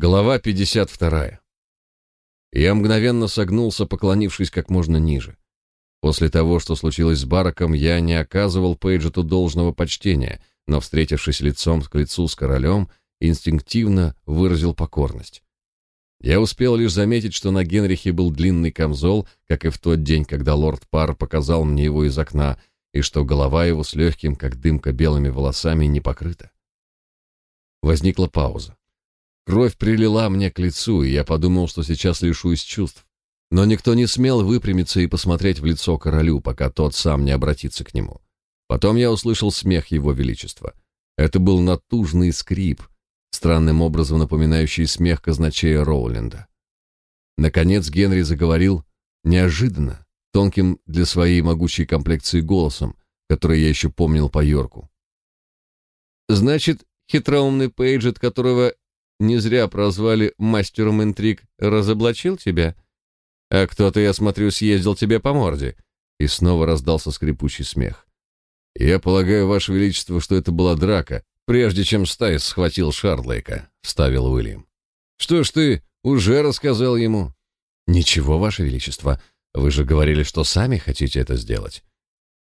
Глава 52. Я мгновенно согнулся, поклонившись как можно ниже. После того, что случилось с Бараком, я не оказывал Пейджету должного почтения, но, встретившись лицом к лицу с королем, инстинктивно выразил покорность. Я успел лишь заметить, что на Генрихе был длинный камзол, как и в тот день, когда лорд Пар показал мне его из окна, и что голова его с легким, как дымка, белыми волосами не покрыта. Возникла пауза. Кровь прилила мне к лицу, и я подумал, что сейчас лишусь чувств. Но никто не смел выпрямиться и посмотреть в лицо королю, пока тот сам не обратится к нему. Потом я услышал смех его величества. Это был натужный скрип, странным образом напоминающий смех казначея Роуленда. Наконец Генри заговорил неожиданно, тонким для своей могучей комплекции голосом, который я еще помнил по Йорку. «Значит, хитроумный Пейджет, которого не зря прозвали мастером интриг, разоблачил тебя? А кто-то, я смотрю, съездил тебе по морде. И снова раздался скрипучий смех. Я полагаю, ваше величество, что это была драка, прежде чем Стайс схватил Шардлейка, вставил Уильям. Что ж ты уже рассказал ему? Ничего, ваше величество. Вы же говорили, что сами хотите это сделать.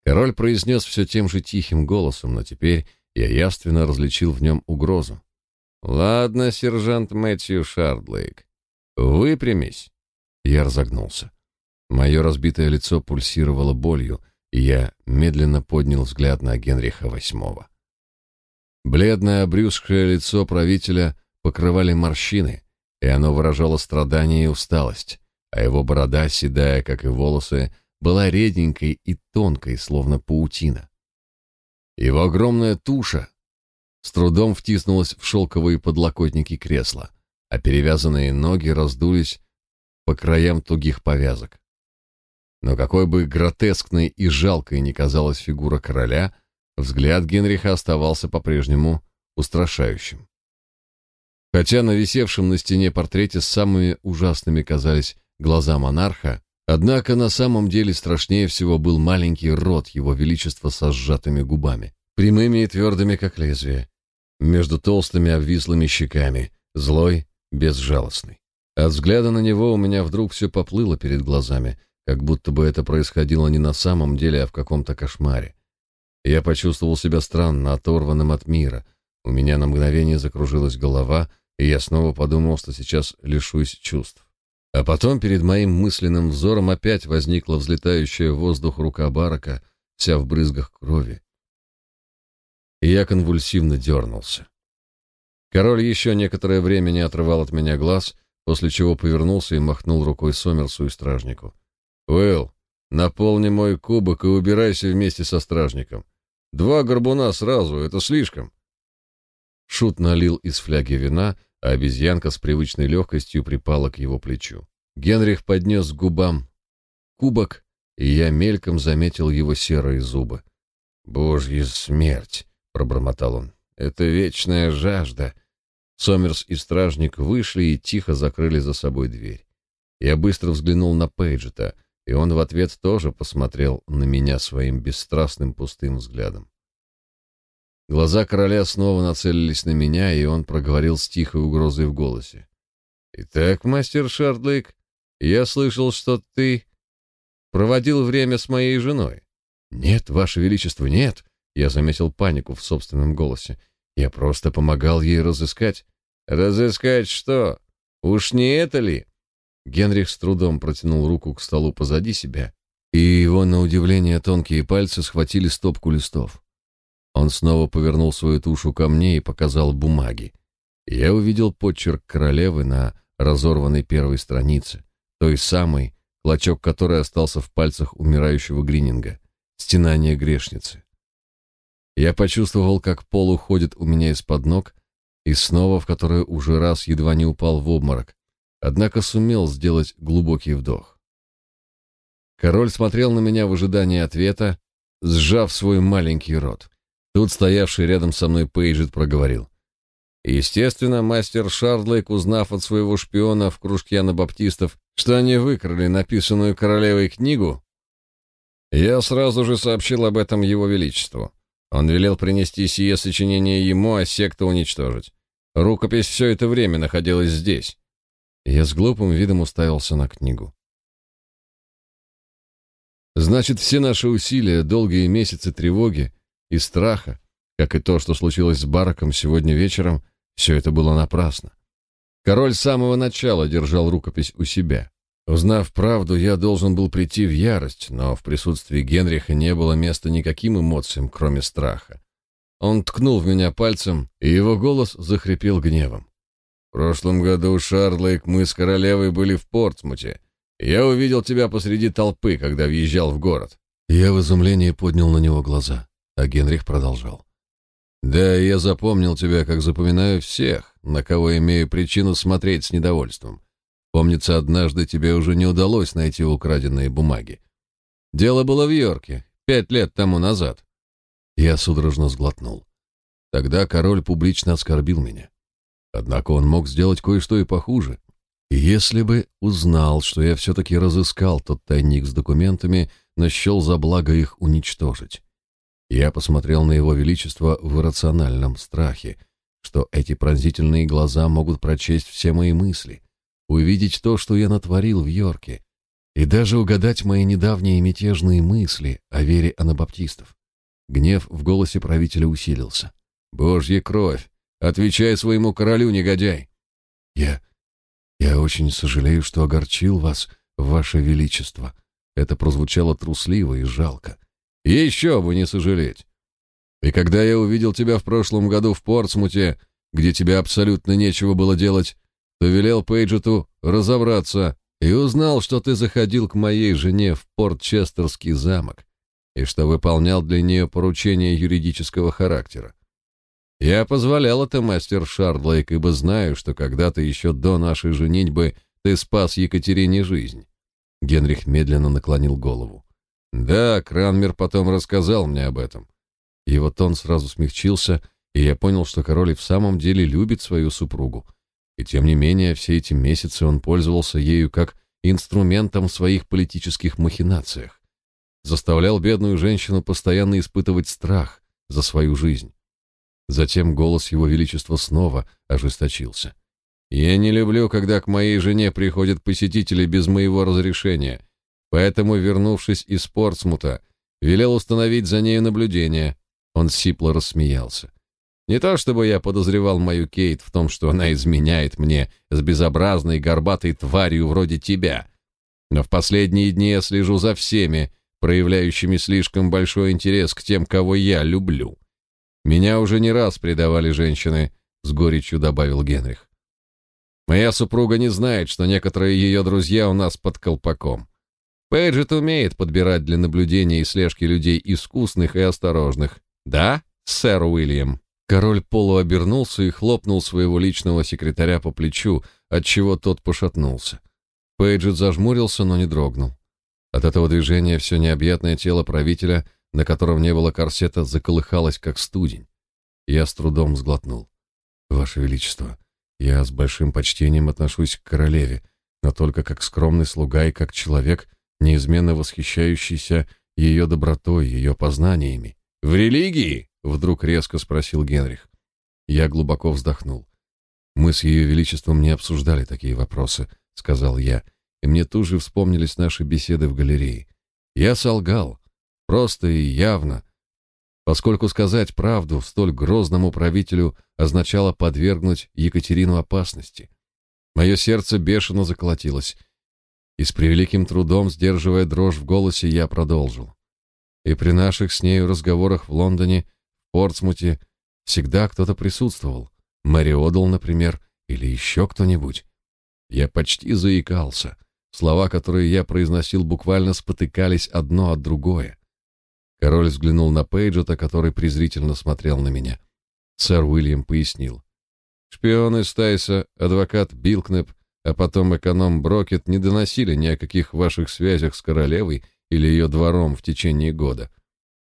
Король произнес все тем же тихим голосом, но теперь я явственно различил в нем угрозу. Ладно, сержант Мэтью Шардлейк. Выпрямись. Я разогнулся. Мое разбитое лицо пульсировало болью, и я медленно поднял взгляд на Генриха VIII. Бледное обрюзгшее лицо правителя покрывали морщины, и оно выражало страдание и усталость, а его борода, седая, как и волосы, была реденькой и тонкой, словно паутина. Его огромная туша с трудом втиснулась в шелковые подлокотники кресла, а перевязанные ноги раздулись по краям тугих повязок. Но какой бы гротескной и жалкой ни казалась фигура короля, взгляд Генриха оставался по-прежнему устрашающим. Хотя на висевшем на стене портрете самыми ужасными казались глаза монарха, однако на самом деле страшнее всего был маленький рот его величества со сжатыми губами, прямыми и твердыми, как лезвие, между толстыми обвислыми щеками, злой, безжалостный. От взгляда на него у меня вдруг все поплыло перед глазами, как будто бы это происходило не на самом деле, а в каком-то кошмаре. Я почувствовал себя странно, оторванным от мира. У меня на мгновение закружилась голова, и я снова подумал, что сейчас лишусь чувств. А потом перед моим мысленным взором опять возникла взлетающая в воздух рука Барака, вся в брызгах крови и я конвульсивно дернулся. Король еще некоторое время не отрывал от меня глаз, после чего повернулся и махнул рукой Сомерсу и стражнику. «Уэлл, наполни мой кубок и убирайся вместе со стражником. Два горбуна сразу — это слишком». Шут налил из фляги вина, а обезьянка с привычной легкостью припала к его плечу. Генрих поднес к губам кубок, и я мельком заметил его серые зубы. «Божья смерть!» Пробормотал он. Это вечная жажда. Сомерс и стражник вышли и тихо закрыли за собой дверь. Я быстро взглянул на Пейджета, и он в ответ тоже посмотрел на меня своим бесстрастным пустым взглядом. Глаза короля снова нацелились на меня, и он проговорил с тихой угрозой в голосе. «Итак, мастер Шардлейк, я слышал, что ты проводил время с моей женой». «Нет, ваше величество, нет!» Я заметил панику в собственном голосе. Я просто помогал ей разыскать. Разыскать что? Уж не это ли? Генрих с трудом протянул руку к столу позади себя, и его на удивление тонкие пальцы схватили стопку листов. Он снова повернул свою тушу ко мне и показал бумаги. Я увидел подчерк королевы на разорванной первой странице, той самой, клочок которой остался в пальцах умирающего Грининга, стенание грешницы. Я почувствовал, как пол уходит у меня из-под ног, и снова в который уже раз едва не упал в обморок, однако сумел сделать глубокий вдох. Король смотрел на меня в ожидании ответа, сжав свой маленький рот. Тут стоявший рядом со мной Пейджет проговорил. Естественно, мастер Шардлейк, узнав от своего шпиона в кружке анабаптистов, что они выкрали написанную королевой книгу, я сразу же сообщил об этом его величеству. Он велел принести сие сочинение ему, а секту уничтожить. Рукопись все это время находилась здесь. Я с глупым видом уставился на книгу. Значит, все наши усилия, долгие месяцы тревоги и страха, как и то, что случилось с Бараком сегодня вечером, все это было напрасно. Король с самого начала держал рукопись у себя. Узнав правду, я должен был прийти в ярость, но в присутствии Генриха не было места никаким эмоциям, кроме страха. Он ткнул в меня пальцем, и его голос захрипел гневом. В прошлом году, Шарлейк, мы с королевой были в Портсмуте. Я увидел тебя посреди толпы, когда въезжал в город. Я в изумлении поднял на него глаза, а Генрих продолжал. Да, я запомнил тебя, как запоминаю всех, на кого имею причину смотреть с недовольством. Помнится, однажды тебе уже не удалось найти украденные бумаги. Дело было в Йорке, пять лет тому назад. Я судорожно сглотнул. Тогда король публично оскорбил меня. Однако он мог сделать кое-что и похуже. Если бы узнал, что я все-таки разыскал тот тайник с документами, но счел за благо их уничтожить. Я посмотрел на его величество в иррациональном страхе, что эти пронзительные глаза могут прочесть все мои мысли, увидеть то, что я натворил в Йорке, и даже угадать мои недавние мятежные мысли о вере анабаптистов. Гнев в голосе правителя усилился. «Божья кровь! Отвечай своему королю, негодяй!» «Я... я очень сожалею, что огорчил вас, ваше величество». Это прозвучало трусливо и жалко. «Еще бы не сожалеть! И когда я увидел тебя в прошлом году в Портсмуте, где тебе абсолютно нечего было делать, то велел Пейджету разобраться и узнал, что ты заходил к моей жене в Портчестерский замок и что выполнял для нее поручения юридического характера. Я позволял это, мастер Шардлейк, ибо знаю, что когда-то еще до нашей женитьбы ты спас Екатерине жизнь. Генрих медленно наклонил голову. Да, Кранмер потом рассказал мне об этом. Его тон сразу смягчился, и я понял, что король в самом деле любит свою супругу. И тем не менее, все эти месяцы он пользовался ею как инструментом в своих политических махинациях заставлял бедную женщину постоянно испытывать страх за свою жизнь. Затем голос его величества снова ожесточился. «Я не люблю, когда к моей жене приходят посетители без моего разрешения, поэтому, вернувшись из Портсмута, велел установить за нею наблюдение». Он сипло рассмеялся. «Не то чтобы я подозревал мою Кейт в том, что она изменяет мне с безобразной горбатой тварью вроде тебя, но в последние дни я слежу за всеми, проявляющими слишком большой интерес к тем, кого я люблю. Меня уже не раз предавали женщины, с горечью добавил Генрих. Моя супруга не знает, что некоторые ее друзья у нас под колпаком. Пейджет умеет подбирать для наблюдения и слежки людей искусных и осторожных. Да, сэр Уильям? Король полуобернулся и хлопнул своего личного секретаря по плечу, отчего тот пошатнулся. Пейджет зажмурился, но не дрогнул. От этого движения все необъятное тело правителя, на котором не было корсета, заколыхалось, как студень. Я с трудом сглотнул. «Ваше Величество, я с большим почтением отношусь к королеве, но только как скромный слуга и как человек, неизменно восхищающийся ее добротой, ее познаниями». «В религии?» — вдруг резко спросил Генрих. Я глубоко вздохнул. «Мы с ее величеством не обсуждали такие вопросы», — сказал я, — и мне тут же вспомнились наши беседы в галерее. Я солгал, просто и явно, поскольку сказать правду столь грозному правителю означало подвергнуть Екатерину опасности. Мое сердце бешено заколотилось, и с превеликим трудом, сдерживая дрожь в голосе, я продолжил. И при наших с нею разговорах в Лондоне, Портсмуте, всегда кто-то присутствовал. Мэри Одл, например, или еще кто-нибудь. Я почти заикался. Слова, которые я произносил, буквально спотыкались одно от другое. Король взглянул на Пейджета, который презрительно смотрел на меня. Сэр Уильям пояснил. Шпионы Стайса, адвокат Билкнеп, а потом эконом Брокет не доносили ни о каких ваших связях с королевой или ее двором в течение года.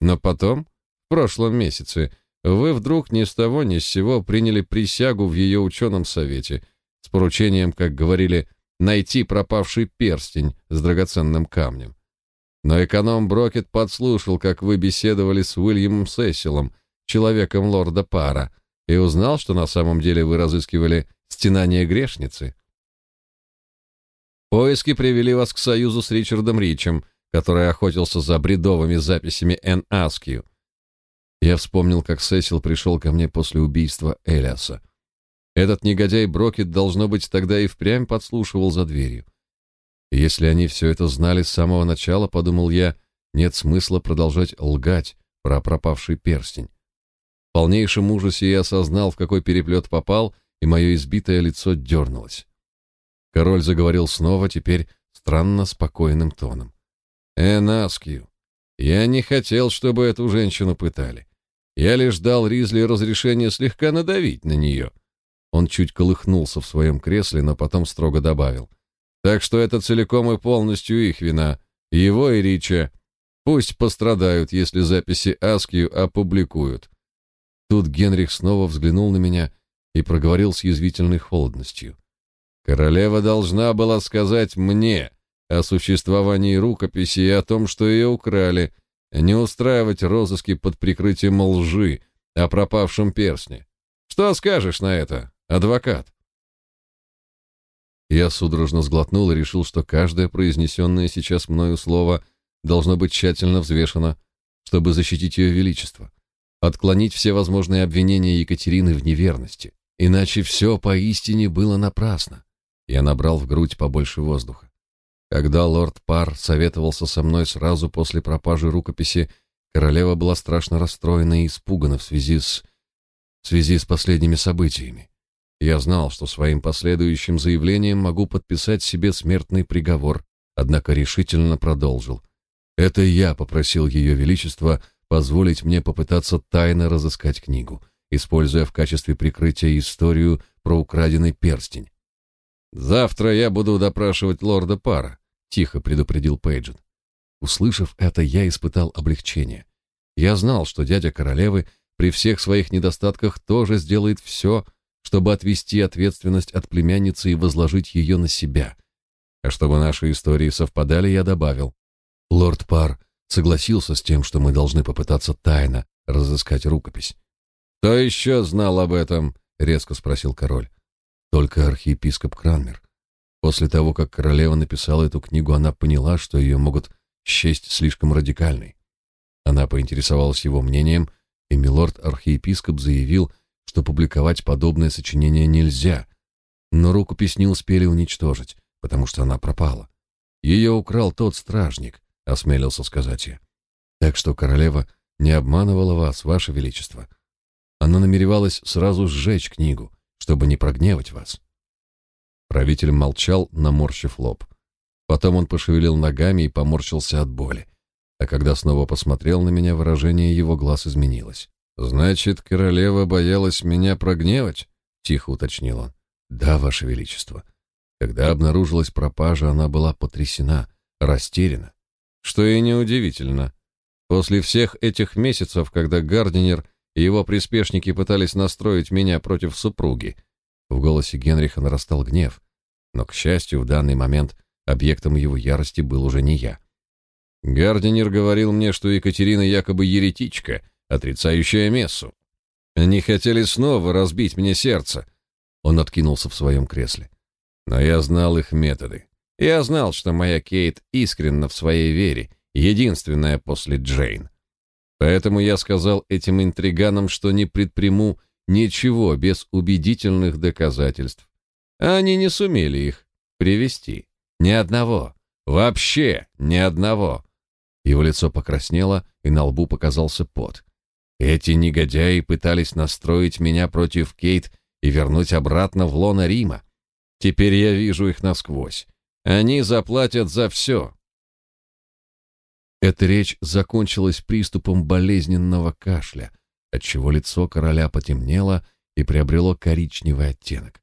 Но потом, в прошлом месяце, вы вдруг ни с того ни с сего приняли присягу в ее ученом совете с поручением, как говорили, найти пропавший перстень с драгоценным камнем. Но эконом Брокет подслушал, как вы беседовали с Уильямом Сесилом, человеком лорда Пара, и узнал, что на самом деле вы разыскивали стенание грешницы. Поиски привели вас к союзу с Ричардом Ричем, который охотился за бредовыми записями Н. Аскью. Я вспомнил, как Сесил пришел ко мне после убийства Элиаса. Этот негодяй Брокет, должно быть, тогда и впрямь подслушивал за дверью. Если они все это знали с самого начала, подумал я, нет смысла продолжать лгать про пропавший перстень. В полнейшем ужасе я осознал, в какой переплет попал, и мое избитое лицо дернулось. Король заговорил снова, теперь странно спокойным тоном. «Энаскью, я не хотел, чтобы эту женщину пытали. Я лишь дал Ризли разрешение слегка надавить на нее». Он чуть колыхнулся в своем кресле, но потом строго добавил. «Так что это целиком и полностью их вина, его и Рича. Пусть пострадают, если записи Аскью опубликуют». Тут Генрих снова взглянул на меня и проговорил с язвительной холодностью. Королева должна была сказать мне о существовании рукописи и о том, что ее украли, не устраивать розыски под прикрытием лжи о пропавшем перстне. Что скажешь на это, адвокат? Я судорожно сглотнул и решил, что каждое произнесенное сейчас мною слово должно быть тщательно взвешено, чтобы защитить ее величество, отклонить все возможные обвинения Екатерины в неверности. Иначе все поистине было напрасно. Я набрал в грудь побольше воздуха. Когда лорд Пар советовался со мной сразу после пропажи рукописи, королева была страшно расстроена и испугана в связи с в связи с последними событиями. Я знал, что своим последующим заявлением могу подписать себе смертный приговор, однако решительно продолжил. Это я попросил ее величество позволить мне попытаться тайно разыскать книгу, используя в качестве прикрытия историю про украденный перстень. Завтра я буду допрашивать лорда Пара, тихо предупредил Пейджин. Услышав это, я испытал облегчение. Я знал, что дядя королевы при всех своих недостатках тоже сделает все, чтобы отвести ответственность от племянницы и возложить ее на себя. А чтобы наши истории совпадали, я добавил: лорд Пар согласился с тем, что мы должны попытаться тайно разыскать рукопись. Кто еще знал об этом? резко спросил король. Только архиепископ Кранмер. После того, как королева написала эту книгу, она поняла, что ее могут счесть слишком радикальной. Она поинтересовалась его мнением, и милорд-архиепископ заявил, что публиковать подобное сочинение нельзя, но рукопись не успели уничтожить, потому что она пропала. Ее украл тот стражник, осмелился сказать я. Так что королева не обманывала вас, ваше величество. Она намеревалась сразу сжечь книгу, чтобы не прогневать вас. Правитель молчал, наморщив лоб. Потом он пошевелил ногами и поморщился от боли. А когда снова посмотрел на меня, выражение его глаз изменилось. Значит, королева боялась меня прогневать, тихо уточнил он. Да, ваше величество. Когда обнаружилась пропажа, она была потрясена, растеряна. Что и неудивительно. После всех этих месяцев, когда Гардинер его приспешники пытались настроить меня против супруги. В голосе Генриха нарастал гнев, но, к счастью, в данный момент объектом его ярости был уже не я. Гардинер говорил мне, что Екатерина якобы еретичка, отрицающая мессу. Они хотели снова разбить мне сердце. Он откинулся в своем кресле. Но я знал их методы. Я знал, что моя Кейт искренна в своей вере, единственная после Джейн. Поэтому я сказал этим интриганам, что не предприму ничего без убедительных доказательств. А они не сумели их привести. Ни одного. Вообще ни одного. Его лицо покраснело, и на лбу показался пот. Эти негодяи пытались настроить меня против Кейт и вернуть обратно в лоно Рима. Теперь я вижу их насквозь. Они заплатят за все. Эта речь закончилась приступом болезненного кашля, отчего лицо короля потемнело и приобрело коричневый оттенок.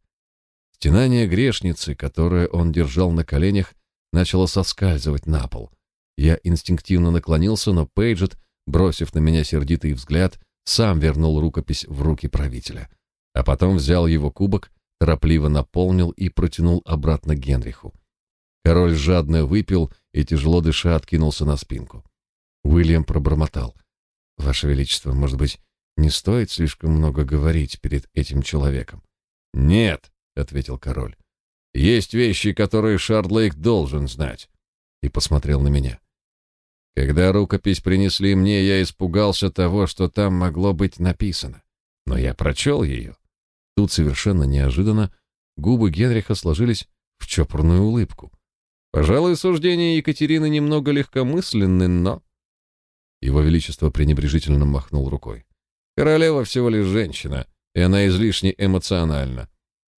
Стенание грешницы, которое он держал на коленях, начало соскальзывать на пол. Я инстинктивно наклонился, но Пейджет, бросив на меня сердитый взгляд, сам вернул рукопись в руки правителя, а потом взял его кубок, торопливо наполнил и протянул обратно Генриху. Король жадно выпил и, тяжело дыша, откинулся на спинку. Уильям пробормотал. «Ваше Величество, может быть, Не стоит слишком много говорить перед этим человеком. «Нет», — ответил король. «Есть вещи, которые Шардлейк должен знать». И посмотрел на меня. Когда рукопись принесли мне, я испугался того, что там могло быть написано. Но я прочел ее. Тут совершенно неожиданно губы Генриха сложились в чопорную улыбку. Пожалуй, суждения Екатерины немного легкомысленны, но... Его Величество пренебрежительно махнул рукой. Королева всего лишь женщина, и она излишне эмоциональна.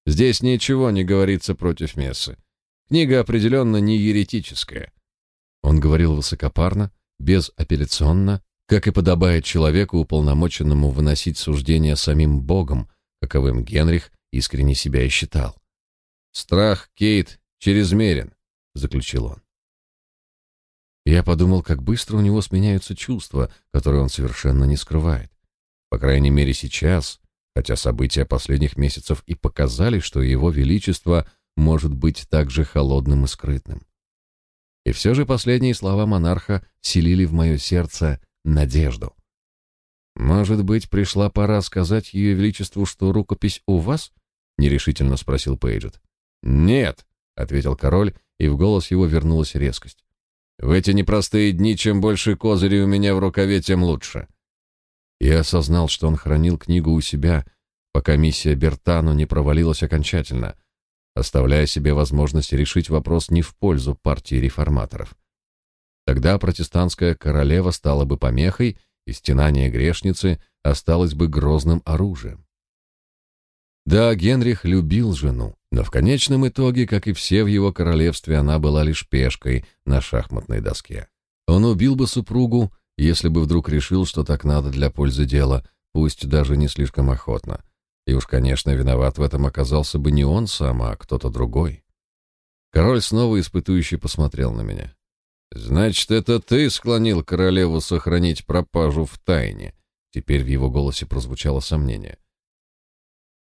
Здесь ничего не говорится против Мессы. Книга определенно не еретическая. Он говорил высокопарно, безапелляционно, как и подобает человеку, уполномоченному выносить суждения самим Богом, каковым Генрих искренне себя и считал. «Страх, Кейт, чрезмерен», — заключил он. Я подумал, как быстро у него сменяются чувства, которые он совершенно не скрывает. По крайней мере, сейчас, хотя события последних месяцев и показали, что его величество может быть также холодным и скрытным. И все же последние слова монарха селили в мое сердце надежду. «Может быть, пришла пора сказать ее величеству, что рукопись у вас?» — нерешительно спросил Пейджет. «Нет», — ответил король, и в голос его вернулась резкость. «В эти непростые дни чем больше козырей у меня в рукаве, тем лучше. Я осознал, что он хранил книгу у себя, пока миссия Бертану не провалилась окончательно, оставляя себе возможность решить вопрос не в пользу партии реформаторов. Тогда протестантская королева стала бы помехой, и стенание грешницы осталось бы грозным оружием. Да, Генрих любил жену, но в конечном итоге, как и все в его королевстве, она была лишь пешкой на шахматной доске. Он убил бы супругу, если бы вдруг решил, что так надо для пользы дела, пусть даже не слишком охотно. И уж, конечно, виноват в этом оказался бы не он сам, а кто-то другой. Король снова испытующе посмотрел на меня. «Значит, это ты склонил королеву сохранить пропажу в тайне?» Теперь в его голосе прозвучало сомнение.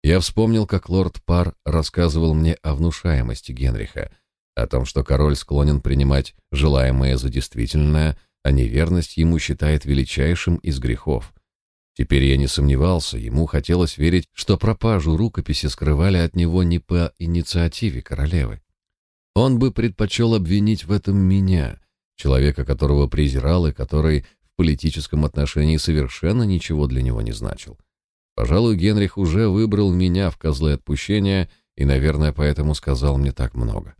Я вспомнил, как лорд Пар рассказывал мне о внушаемости Генриха, о том, что король склонен принимать желаемое за действительное, а неверность ему считает величайшим из грехов. Теперь я не сомневался, ему хотелось верить, что пропажу рукописи скрывали от него не по инициативе королевы. Он бы предпочел обвинить в этом меня, человека, которого презирал и который в политическом отношении совершенно ничего для него не значил. Пожалуй, Генрих уже выбрал меня в козлы отпущения и, наверное, поэтому сказал мне так много.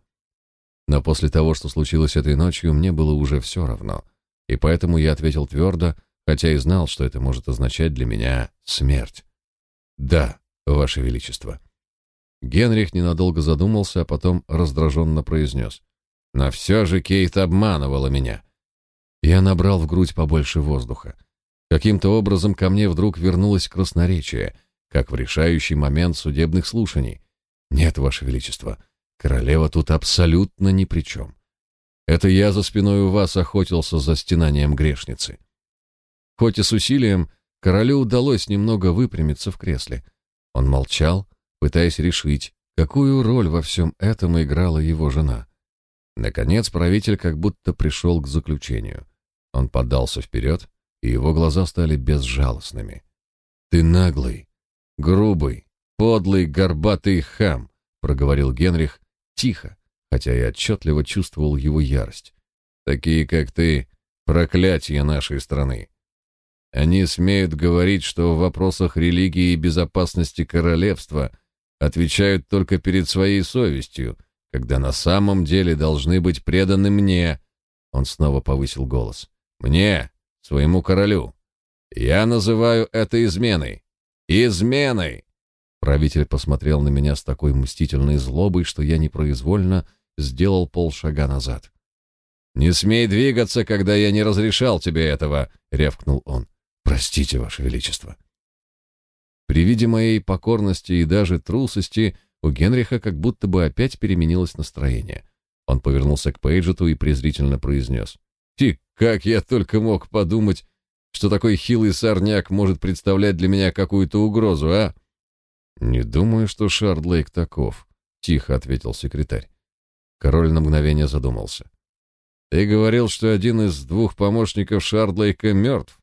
Но после того, что случилось этой ночью, мне было уже все равно — и поэтому я ответил твердо, хотя и знал, что это может означать для меня смерть. «Да, Ваше Величество». Генрих ненадолго задумался, а потом раздраженно произнес. «Но все же Кейт обманывала меня». Я набрал в грудь побольше воздуха. Каким-то образом ко мне вдруг вернулось красноречие, как в решающий момент судебных слушаний. «Нет, Ваше Величество, королева тут абсолютно ни при чем. Это я за спиной у вас охотился за стенанием грешницы. Хоть и с усилием, королю удалось немного выпрямиться в кресле. Он молчал, пытаясь решить, какую роль во всем этом играла его жена. Наконец правитель как будто пришел к заключению. Он подался вперед, и его глаза стали безжалостными. «Ты наглый, грубый, подлый, горбатый хам», — проговорил Генрих тихо, хотя и отчетливо чувствовал его ярость. Такие, как ты, проклятие нашей страны. Они смеют говорить, что в вопросах религии и безопасности королевства отвечают только перед своей совестью, когда на самом деле должны быть преданы мне. Он снова повысил голос. Мне, своему королю. Я называю это изменой. Изменой! Правитель посмотрел на меня с такой мстительной злобой, что я непроизвольно сделал полшага назад. «Не смей двигаться, когда я не разрешал тебе этого!» — рявкнул он. «Простите, Ваше Величество!» При виде моей покорности и даже трусости у Генриха как будто бы опять переменилось настроение. Он повернулся к Пейджету и презрительно произнес. «Ти, как я только мог подумать, что такой хилый сорняк может представлять для меня какую-то угрозу, а?» «Не думаю, что Шардлейк таков», — тихо ответил секретарь. Король на мгновение задумался. Ты говорил, что один из двух помощников Шардлейка мертв.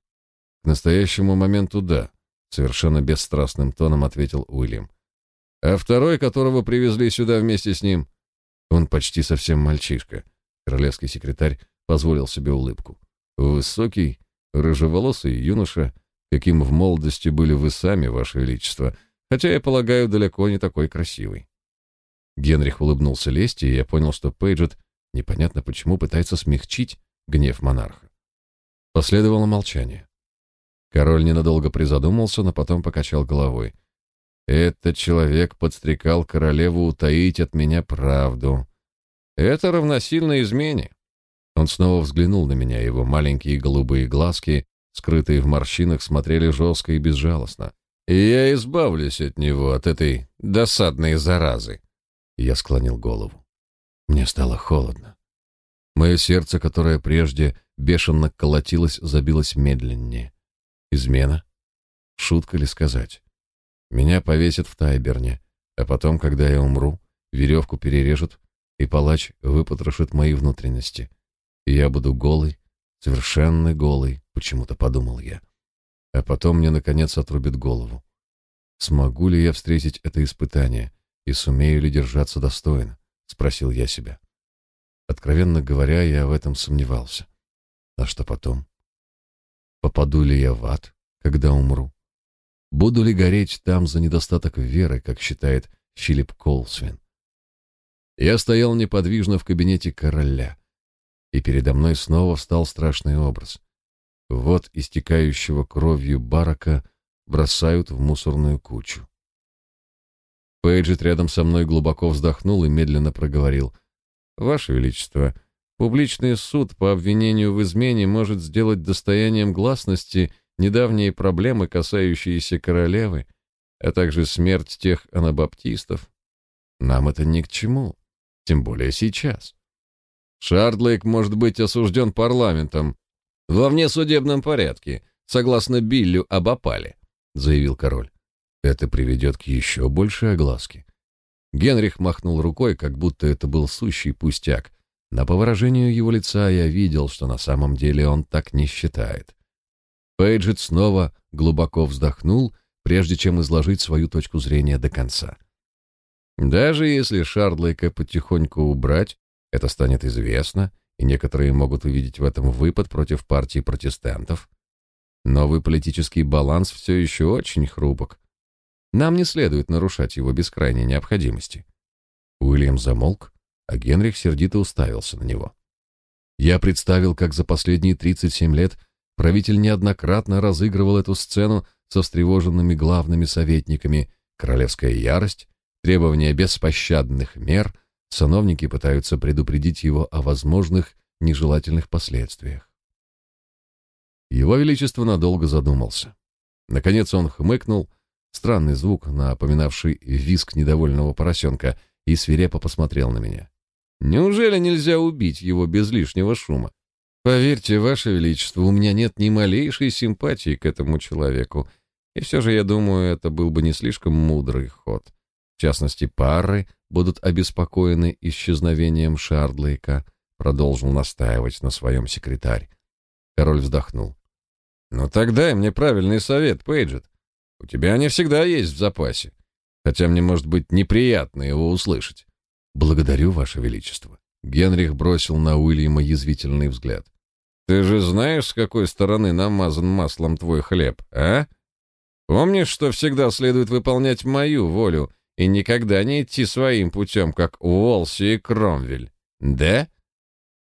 К настоящему моменту да, совершенно бесстрастным тоном ответил Уильям. А второй, которого привезли сюда вместе с ним, он почти совсем мальчишка. Королевский секретарь позволил себе улыбку. Высокий, рыжеволосый юноша, каким в молодости были вы сами, ваше величество, хотя, я полагаю, далеко не такой красивый. Генрих улыбнулся лести, и я понял, что Пейджет непонятно почему пытается смягчить гнев монарха. Последовало молчание. Король ненадолго призадумался, но потом покачал головой. Этот человек подстрекал королеву утаить от меня правду. Это равносильно измене. Он снова взглянул на меня, его маленькие голубые глазки, скрытые в морщинах, смотрели жестко и безжалостно. И я избавлюсь от него, от этой досадной заразы. Я склонил голову. Мне стало холодно. Мое сердце, которое прежде бешено колотилось, забилось медленнее. Измена? Шутка ли сказать? Меня повесят в Тайберне, а потом, когда я умру, веревку перережут, и палач выпотрошит мои внутренности. И я буду голый, совершенно голый, почему-то подумал я. А потом мне, наконец, отрубит голову. Смогу ли я встретить это испытание и сумею ли держаться достойно? Спросил я себя. Откровенно говоря, я в этом сомневался. А что потом? Попаду ли я в ад, когда умру? Буду ли гореть там за недостаток веры, как считает Филипп Колсвин? Я стоял неподвижно в кабинете короля, и передо мной снова встал страшный образ. Вот истекающего кровью барака бросают в мусорную кучу. Пейджет рядом со мной глубоко вздохнул и медленно проговорил. «Ваше Величество, Публичный суд по обвинению в измене может сделать достоянием гласности недавние проблемы, касающиеся королевы, а также смерть тех анабаптистов. Нам это ни к чему, тем более сейчас. Шардлейк может быть осужден парламентом во внесудебном порядке, согласно Биллю об опале, заявил король. Это приведет к еще большей огласке. Генрих махнул рукой, как будто это был сущий пустяк, но по выражению его лица я видел, что на самом деле он так не считает. Пейджет снова глубоко вздохнул, прежде чем изложить свою точку зрения до конца. Даже если Шардлейка потихоньку убрать, это станет известно, и некоторые могут увидеть в этом выпад против партии протестантов. Новый политический баланс все еще очень хрупок. Нам не следует нарушать его без крайней необходимости. Уильям замолк, а Генрих сердито уставился на него. Я представил, как за последние 37 лет правитель неоднократно разыгрывал эту сцену со встревоженными главными советниками, королевская ярость, требования беспощадных мер, сановники пытаются предупредить его о возможных нежелательных последствиях. Его Величество надолго задумался. Наконец он хмыкнул, странный звук, напоминавший визг недовольного поросенка, и свирепо посмотрел на меня. Неужели нельзя убить его без лишнего шума? Поверьте, Ваше Величество, у меня нет ни малейшей симпатии к этому человеку, и все же, я думаю, это был бы не слишком мудрый ход. Частности, пары будут обеспокоены исчезновением Шардлейка, продолжил настаивать на своем секретарь. Король вздохнул. «Ну тогда дай мне правильный совет, Пейджет. У тебя они всегда есть в запасе, хотя мне может быть неприятно его услышать. Благодарю, Ваше Величество. Генрих бросил на Уильяма язвительный взгляд. Ты же знаешь, с какой стороны намазан маслом твой хлеб, а? Помнишь, что всегда следует выполнять мою волю и никогда не идти своим путем, как Уолси и Кромвель, да?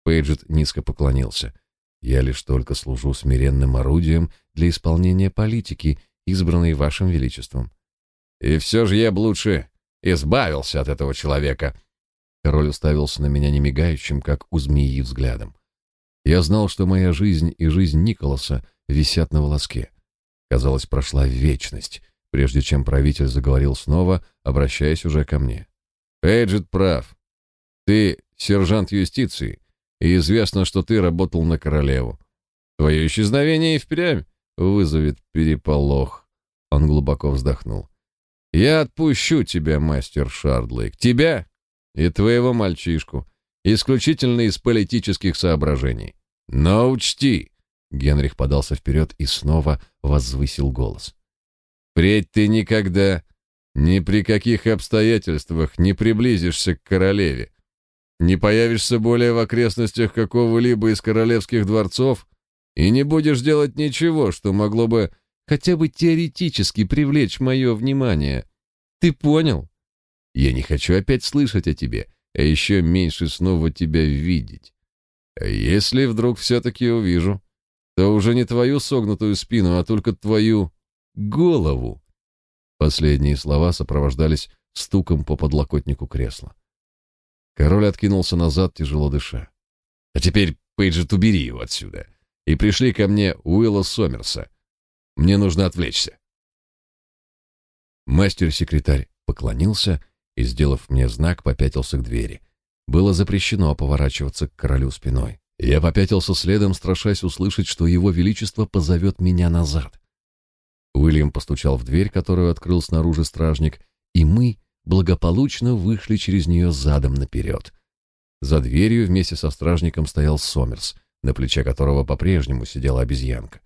Пейджет низко поклонился. Я лишь только служу смиренным орудием для исполнения политики, избранной вашим величеством. И все же я бы лучше избавился от этого человека, Король уставился на меня немигающим, как у змеи, взглядом. Я знал, что моя жизнь и жизнь Николаса висят на волоске. Казалось, прошла вечность, прежде чем правитель заговорил снова, обращаясь уже ко мне. «Эйджет прав. Ты сержант юстиции, и известно, что ты работал на королеву. Твое исчезновение и впрямь вызовет переполох». Он глубоко вздохнул. «Я отпущу тебя, мастер Шардлейк. Тебя и твоего мальчишку, исключительно из политических соображений. Но учти, Генрих подался вперед и снова возвысил голос. Впредь ты никогда, ни при каких обстоятельствах не приблизишься к королеве, не появишься более в окрестностях какого-либо из королевских дворцов и не будешь делать ничего, что могло бы хотя бы теоретически привлечь мое внимание. Ты понял? Я не хочу опять слышать о тебе, а еще меньше снова тебя видеть. А если вдруг все-таки увижу, то уже не твою согнутую спину, а только твою голову. Последние слова сопровождались стуком по подлокотнику кресла. Король откинулся назад, тяжело дыша. «А теперь, Пейджет, убери его отсюда. И пришли ко мне Уилла Сомерса. Мне нужно отвлечься». Мастер-секретарь поклонился и, сделав мне знак, попятился к двери. Было запрещено поворачиваться к королю спиной. Я попятился следом, страшась услышать, что его величество позовет меня назад. Уильям постучал в дверь, которую открыл снаружи стражник, и мы благополучно вышли через нее задом наперед. За дверью вместе со стражником стоял Сомерс, на плече которого по-прежнему сидела обезьянка.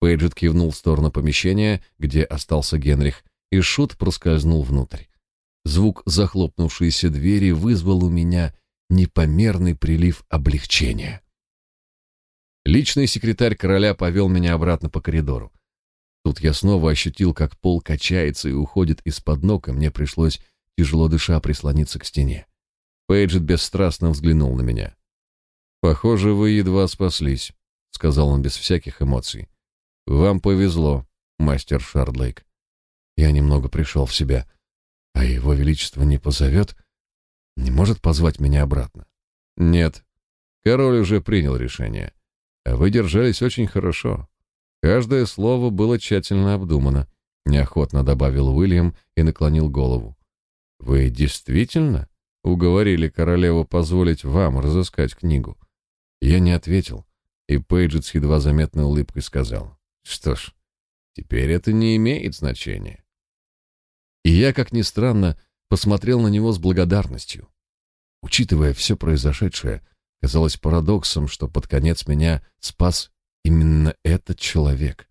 Пейджет кивнул в сторону помещения, где остался Генрих, и Шут проскользнул внутрь. Звук захлопнувшейся двери вызвал у меня непомерный прилив облегчения. Личный секретарь короля повел меня обратно по коридору. Тут я снова ощутил, как пол качается и уходит из-под ног, и мне пришлось, тяжело дыша, прислониться к стене. Пейджет бесстрастно взглянул на меня. «Похоже, вы едва спаслись», — сказал он без всяких эмоций. «Вам повезло, мастер Шардлейк». Я немного пришел в себя. «А его величество не позовет? Не может позвать меня обратно?» «Нет. Король уже принял решение. А вы держались очень хорошо. Каждое слово было тщательно обдумано, неохотно добавил Уильям и наклонил голову. Вы действительно уговорили королеву позволить вам разыскать книгу? Я не ответил, и Пейджет с едва заметной улыбкой сказал: "Что ж, теперь это не имеет значения". И я, как ни странно, посмотрел на него с благодарностью. Учитывая все произошедшее, казалось парадоксом, что под конец меня спас Именно этот человек.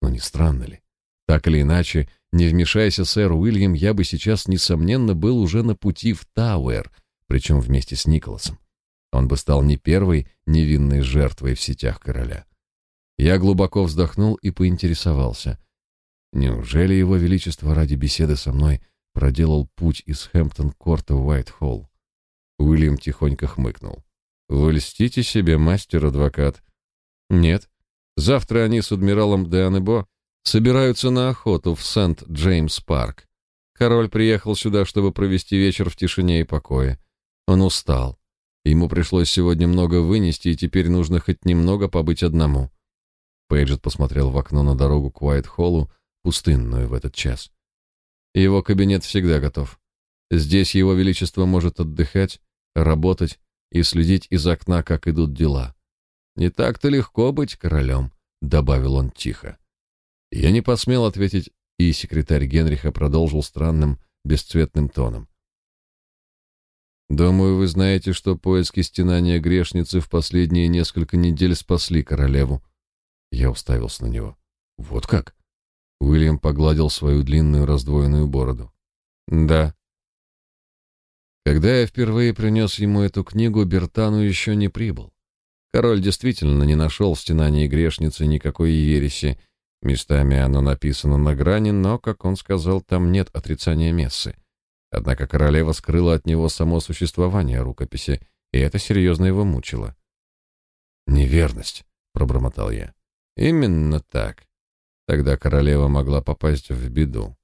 Но не странно ли? Так или иначе, не вмешайся сэр Уильям, я бы сейчас, несомненно, был уже на пути в Тауэр, причем вместе с Николасом. Он бы стал не первой невинной жертвой в сетях короля. Я глубоко вздохнул и поинтересовался. Неужели его величество ради беседы со мной проделал путь из Хэмптон-корта в Уайт-Холл? Уильям тихонько хмыкнул. «Вы льстите себе, мастер-адвокат. Нет. Завтра они с адмиралом де Анебо собираются на охоту в Сент-Джеймс-парк. Король приехал сюда, чтобы провести вечер в тишине и покое. Он устал. Ему пришлось сегодня много вынести, и теперь нужно хоть немного побыть одному. Пейджет посмотрел в окно на дорогу к Уайт-Холлу, пустынную в этот час. Его кабинет всегда готов. Здесь его величество может отдыхать, работать и следить из окна, как идут дела. Не так-то легко быть королем», — добавил он тихо. Я не посмел ответить, и секретарь Генриха продолжил странным, бесцветным тоном. «Думаю, вы знаете, что поиски стенания грешницы в последние несколько недель спасли королеву». Я уставился на него. «Вот как?» Уильям погладил свою длинную раздвоенную бороду. «Да». Когда я впервые принес ему эту книгу, Бертану еще не прибыл. Король действительно не нашел в стенании грешницы никакой ереси. Местами оно написано на грани, но, как он сказал, там нет отрицания мессы. Однако королева скрыла от него само существование рукописи, и это серьезно его мучило. «Неверность», — пробормотал я. «Именно так. Тогда королева могла попасть в беду.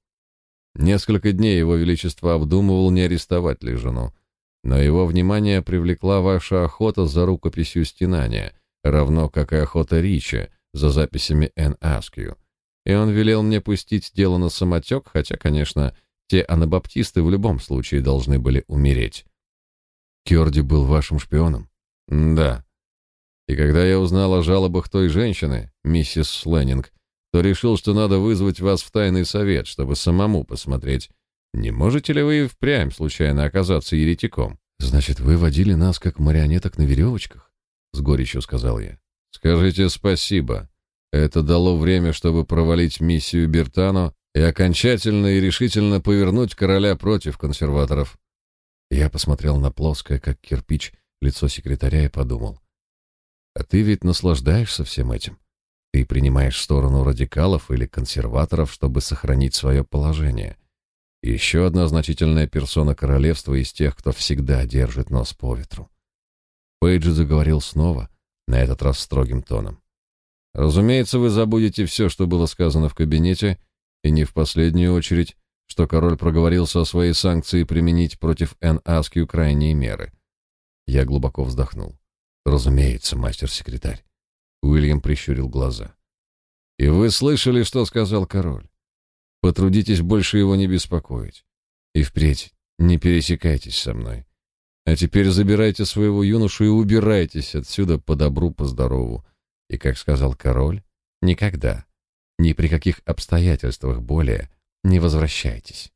Несколько дней его величество обдумывал, не арестовать ли жену, но его внимание привлекла ваша охота за рукописью стенания, равно как и охота Рича за записями Н. Аскью. И он велел мне пустить дело на самотек, хотя, конечно, те анабаптисты в любом случае должны были умереть. Кёрди был вашим шпионом? Да. И когда я узнал о жалобах той женщины, миссис Сленнинг, то решил, что надо вызвать вас в тайный совет, чтобы самому посмотреть, не можете ли вы впрямь случайно оказаться еретиком? Значит, вы водили нас как марионеток на веревочках? С горечью сказал я. Скажите спасибо. Это дало время, чтобы провалить миссию Бертано, и окончательно и решительно повернуть короля против консерваторов. Я посмотрел на плоское, как кирпич, лицо секретаря и подумал. А ты ведь наслаждаешься всем этим. Ты принимаешь сторону радикалов или консерваторов, чтобы сохранить свое положение. Еще одна значительная персона королевства из тех, кто всегда держит нос по ветру. Пейдж заговорил снова, на этот раз строгим тоном. Разумеется, вы забудете все, что было сказано в кабинете, и не в последнюю очередь, что король проговорился о своей санкции применить против Н. Аскью крайние меры. Я глубоко вздохнул. Разумеется, мастер-секретарь. Уильям прищурил глаза. И вы слышали, что сказал король? Потрудитесь больше его не беспокоить. И впредь не пересекайтесь со мной. А теперь забирайте своего юношу и убирайтесь отсюда по добру, по здорову. И, как сказал король, никогда, ни при каких обстоятельствах более не возвращайтесь.